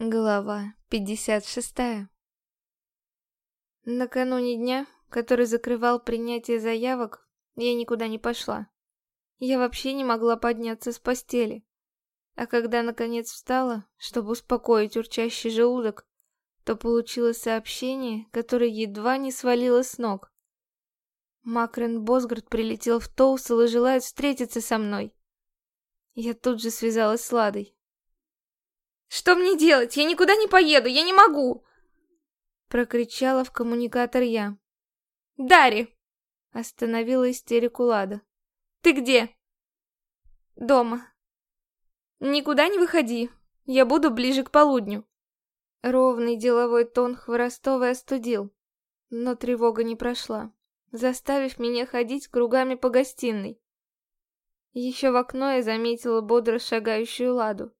Глава 56 Накануне дня, который закрывал принятие заявок, я никуда не пошла. Я вообще не могла подняться с постели. А когда наконец встала, чтобы успокоить урчащий желудок, то получила сообщение, которое едва не свалило с ног. Макрен Босгард прилетел в Тоусел и желает встретиться со мной. Я тут же связалась с Ладой. Что мне делать? Я никуда не поеду, я не могу!» Прокричала в коммуникатор я. «Дарри!» Остановила истерику Лада. «Ты где?» «Дома». «Никуда не выходи. Я буду ближе к полудню». Ровный деловой тон Хворостовой остудил, но тревога не прошла, заставив меня ходить кругами по гостиной. Еще в окно я заметила бодро шагающую Ладу.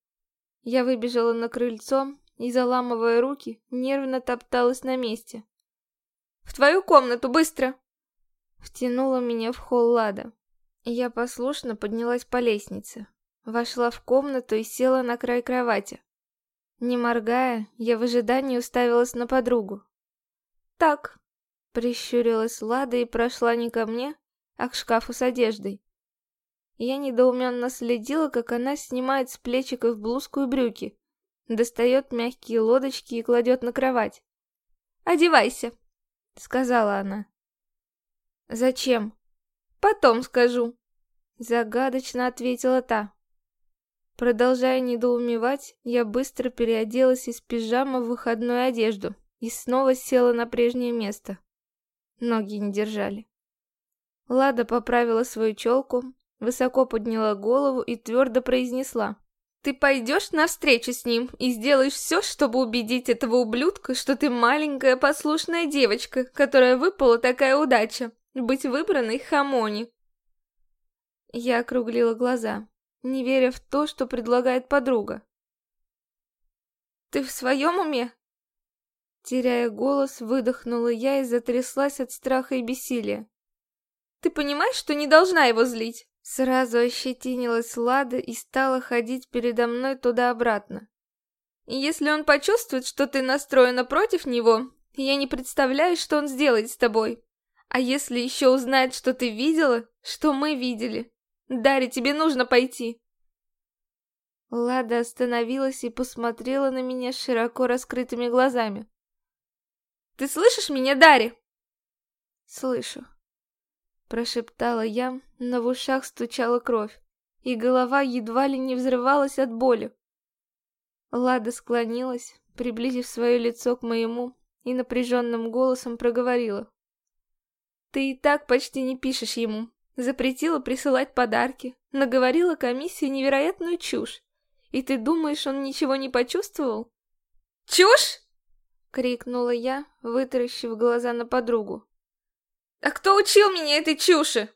Я выбежала на крыльцо и, заламывая руки, нервно топталась на месте. «В твою комнату, быстро!» Втянула меня в холл Лада. Я послушно поднялась по лестнице, вошла в комнату и села на край кровати. Не моргая, я в ожидании уставилась на подругу. «Так», — прищурилась Лада и прошла не ко мне, а к шкафу с одеждой. Я недоуменно следила, как она снимает с плечиков блузку и брюки, достает мягкие лодочки и кладет на кровать. «Одевайся», — сказала она. «Зачем?» «Потом скажу», — загадочно ответила та. Продолжая недоумевать, я быстро переоделась из пижамы в выходную одежду и снова села на прежнее место. Ноги не держали. Лада поправила свою челку, Высоко подняла голову и твердо произнесла. «Ты пойдешь навстречу с ним и сделаешь все, чтобы убедить этого ублюдка, что ты маленькая послушная девочка, которая выпала такая удача — быть выбранной Хамони». Я округлила глаза, не веря в то, что предлагает подруга. «Ты в своем уме?» Теряя голос, выдохнула я и затряслась от страха и бессилия. «Ты понимаешь, что не должна его злить?» Сразу ощетинилась Лада и стала ходить передо мной туда-обратно. Если он почувствует, что ты настроена против него, я не представляю, что он сделает с тобой. А если еще узнает, что ты видела, что мы видели? Дарья, тебе нужно пойти. Лада остановилась и посмотрела на меня широко раскрытыми глазами. «Ты слышишь меня, Дарья?» «Слышу», Прошептала я, но в ушах стучала кровь, и голова едва ли не взрывалась от боли. Лада склонилась, приблизив свое лицо к моему, и напряженным голосом проговорила. «Ты и так почти не пишешь ему. Запретила присылать подарки, наговорила комиссии невероятную чушь. И ты думаешь, он ничего не почувствовал?» «Чушь?» — крикнула я, вытаращив глаза на подругу. «А кто учил меня этой чуши?»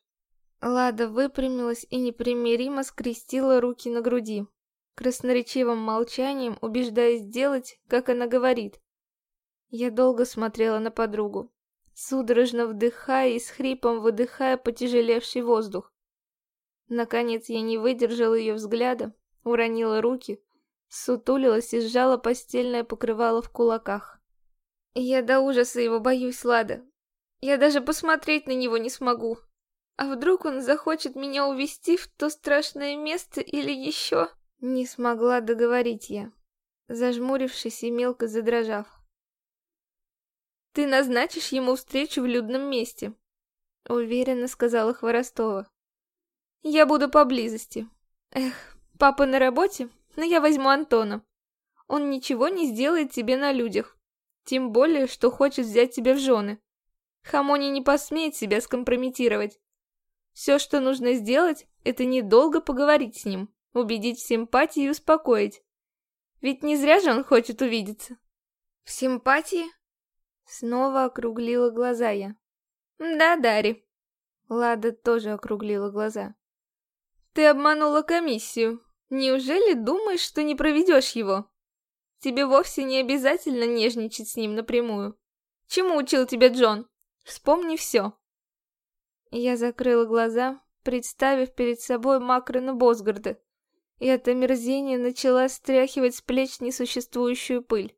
Лада выпрямилась и непримиримо скрестила руки на груди, красноречивым молчанием убеждаясь сделать, как она говорит. Я долго смотрела на подругу, судорожно вдыхая и с хрипом выдыхая потяжелевший воздух. Наконец я не выдержала ее взгляда, уронила руки, сутулилась и сжала постельное покрывало в кулаках. «Я до ужаса его боюсь, Лада. Я даже посмотреть на него не смогу. А вдруг он захочет меня увести в то страшное место или еще? Не смогла договорить я, зажмурившись и мелко задрожав. Ты назначишь ему встречу в людном месте, уверенно сказала Хворостова. Я буду поблизости. Эх, папа на работе, но я возьму Антона. Он ничего не сделает тебе на людях. Тем более, что хочет взять тебя в жены. Хамони не посмеет себя скомпрометировать. Все, что нужно сделать, это недолго поговорить с ним, убедить в симпатии и успокоить. Ведь не зря же он хочет увидеться. В симпатии? Снова округлила глаза я. Да, Дари. Лада тоже округлила глаза. Ты обманула комиссию. Неужели думаешь, что не проведешь его? Тебе вовсе не обязательно нежничать с ним напрямую. Чему учил тебя Джон? Вспомни все. Я закрыла глаза, представив перед собой Макрона Босгарда, и от омерзения начала стряхивать с плеч несуществующую пыль.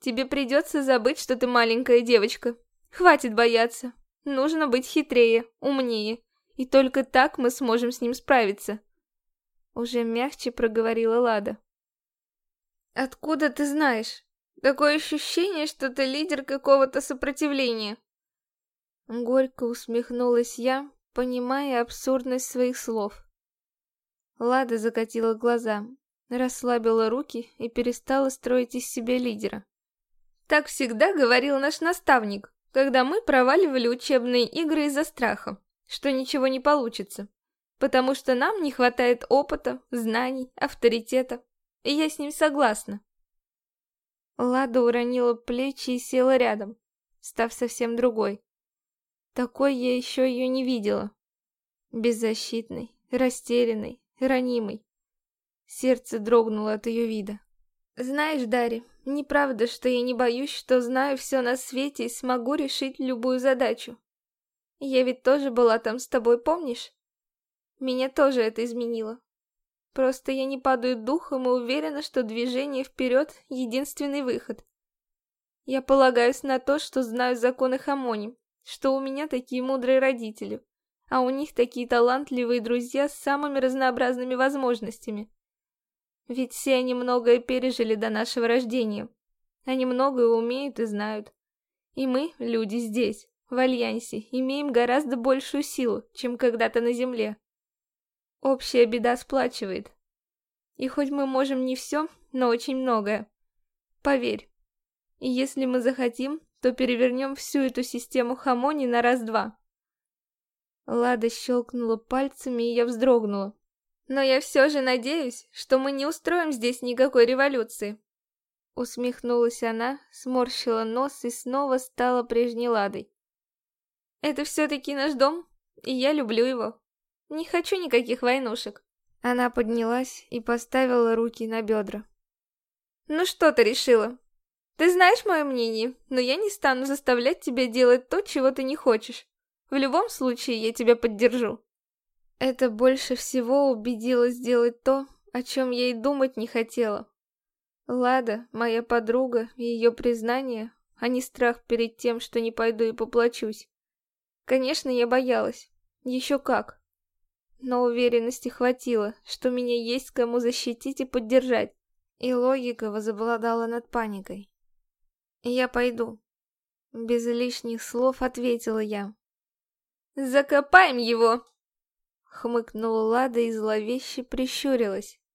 «Тебе придется забыть, что ты маленькая девочка. Хватит бояться. Нужно быть хитрее, умнее, и только так мы сможем с ним справиться». Уже мягче проговорила Лада. «Откуда ты знаешь? Такое ощущение, что ты лидер какого-то сопротивления». Горько усмехнулась я, понимая абсурдность своих слов. Лада закатила глаза, расслабила руки и перестала строить из себя лидера. Так всегда говорил наш наставник, когда мы проваливали учебные игры из-за страха, что ничего не получится, потому что нам не хватает опыта, знаний, авторитета, и я с ним согласна. Лада уронила плечи и села рядом, став совсем другой. Такой я еще ее не видела. Беззащитной, растерянной, ранимой. Сердце дрогнуло от ее вида. Знаешь, Дарья, неправда, что я не боюсь, что знаю все на свете и смогу решить любую задачу. Я ведь тоже была там с тобой, помнишь? Меня тоже это изменило. Просто я не падаю духом и уверена, что движение вперед — единственный выход. Я полагаюсь на то, что знаю законы Хамони, что у меня такие мудрые родители, а у них такие талантливые друзья с самыми разнообразными возможностями. Ведь все они многое пережили до нашего рождения. Они многое умеют и знают. И мы, люди здесь, в Альянсе, имеем гораздо большую силу, чем когда-то на Земле. Общая беда сплачивает. И хоть мы можем не все, но очень многое. Поверь. И если мы захотим, то перевернем всю эту систему Хамони на раз-два. Лада щелкнула пальцами, и я вздрогнула. «Но я все же надеюсь, что мы не устроим здесь никакой революции». Усмехнулась она, сморщила нос и снова стала прежней Ладой. «Это все-таки наш дом, и я люблю его. Не хочу никаких войнушек». Она поднялась и поставила руки на бедра. «Ну что ты решила? Ты знаешь мое мнение, но я не стану заставлять тебя делать то, чего ты не хочешь. В любом случае, я тебя поддержу. Это больше всего убедило сделать то, о чем я и думать не хотела. Лада, моя подруга, и ее признание, а не страх перед тем, что не пойду и поплачусь. Конечно, я боялась. Еще как. Но уверенности хватило, что меня есть кому защитить и поддержать. И логика возобладала над паникой. «Я пойду». Без лишних слов ответила я. «Закопаем его!» Хмыкнула Лада и зловеще прищурилась.